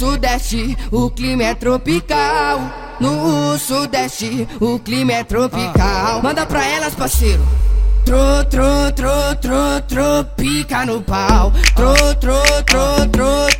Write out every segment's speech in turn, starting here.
sudeste o clima é tropical. No sudeste o clima é tropical. Manda pra elas, parceiro. Tro, tro, tro, tro, tropica no pau. Tro, tro, tro, tro, tropica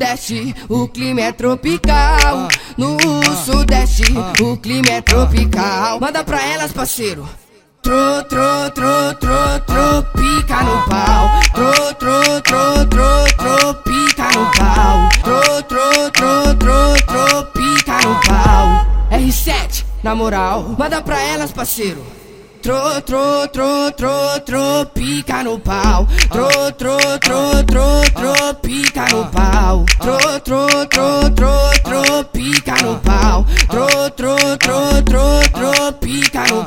sudeste o clima é tropical. No sudeste o clima é tropical. Manda pra elas, parceiro. Tro, tro, tro, tro, tropica no pau. Tro, tro, tro, tro, tropica no pau. Tro, tro, tro, tro, tropica no pau. R7, na moral, manda pra elas, parceiro. Tro, tro, tro, tro, tropica no pau. Tro, tro, tro, tro, tropica no pau. Tro, tro, tro, tro, tropica no pau. Tro, tro, tro, tro, tropica no